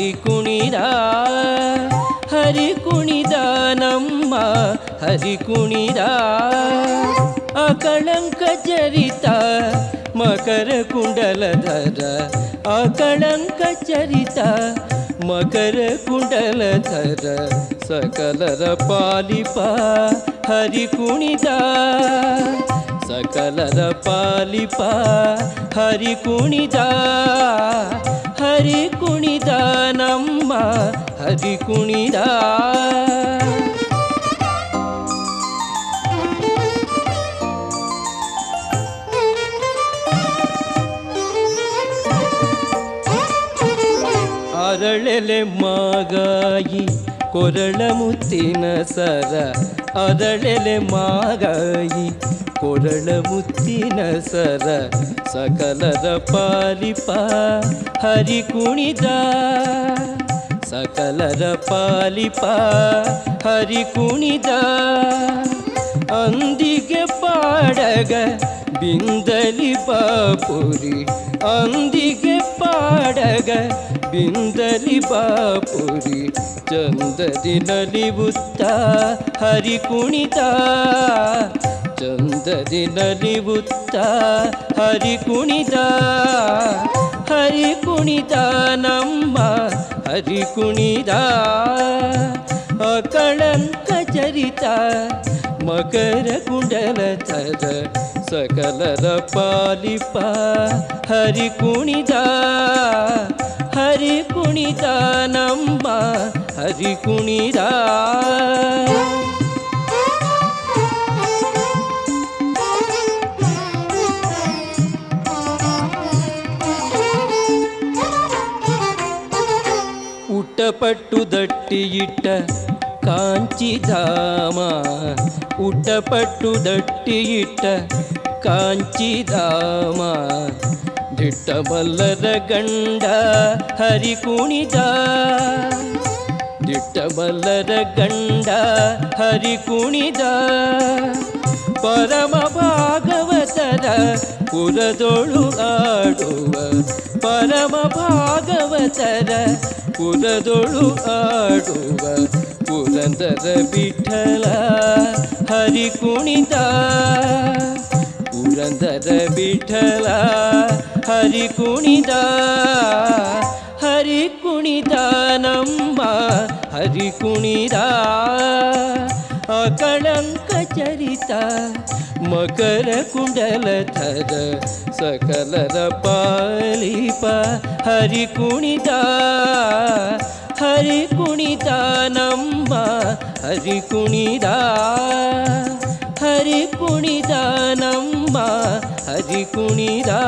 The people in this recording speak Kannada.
ಹರಿ ಕುಣಿದ ಹರಿ ಕುಣಿದ ನಮ್ಮ ಹರಿ ಕುಣಿದ ಅಕಳಂಕ ಚರಿತ ಮಕರ ಕುಂಡಲಧರ ಅಕಳಂಕ ಚರಿತ ಮಕರ ಕುಂಡಲಧರ ಸಕಲರ ಪಾಲಿಪ ಹರಿ ಕುಣಿದ ಸಕಲರ ಪಾಲಿಪ ಹರಿ ಕುಣಿದ ಹರಿ ಕುಣಿದ ನಮ್ಮ ಹರಿ ಕುಣಿದ. ಅರಳೆಲೆ ಮಾಗಾಯಿ ಕೊರಳ ಮುತ್ತಿನ ಸರ ಅರಳೆಲೆ ಮಾಗಾಯಿ. ಕೊರಳ ಮುತ್ತಿನ ಸರ ಸಕಲರ ಪಾಲಿಪ ಹರಿ ಕುಣಿದ. ಸಕಲರ ಪಾಲಿಪ ಹರಿ ಕುಣಿದ. ಅಂದಿಗೆ ಪಾಡಗ ಬಿಂದಲಿ ಬಾಪುರಿ, ಅಂದಿಗೆ ಪಾಡಗ ಬಿಂದಲಿ ಬಾಪುರಿ ಚಂದದಿ ನಲಿವುತ್ತ ಹರಿ ಕುಣಿತ ಚಂದದಿ ನಲಿವುತ್ತ ಹರಿ ಕುಣಿತ ಹರಿ ಕುಣಿತ ನಮ್ಮ ಹರಿ ಕುಣಿದ ಅಕಳಂಕ ಚರಿತ ಮಕರ ಕುಂಡಲಧರ ಸಕಲರ ಪಾಲಿಪ ಹರಿ ಕುಣಿದ ಹರಿ மைதானம்ப ஹரி குணிரா ఉట్టపట్టు దట్టి ఇట్ట కాంచిదామా ఉట్టపట్టు దట్టి ఇట్ట కాంచిదామా ಮಲ್ಲರ ಗಂಡ ಹರಿ ಕುಣಿದ. ದಿಟ್ಟಬಲ್ಲದ ಗಂಡ ಹರಿ ಕುಣಿದ. ಪರಮ ಭಾಗವತರ ಕುಲದೊಳು ಆಡುವ. ಪರಮ ಭಾಗವತರ ಕುಲದೊಳು ಆಡುವ. ಪುರಂದರ ಬಿಠಲ ಹರಿ ಕುಣಿತ ಪುರಂದರ ವಿಠಲ हरि कुणि हरि कुणिनम्ब हरि कुणि अकणं कचरिता मकर कुण्डल सकल न पलिपा हरि कुणि हरि कुणि नम्ब हरि कुणि हरि कुणिनम् अधिदा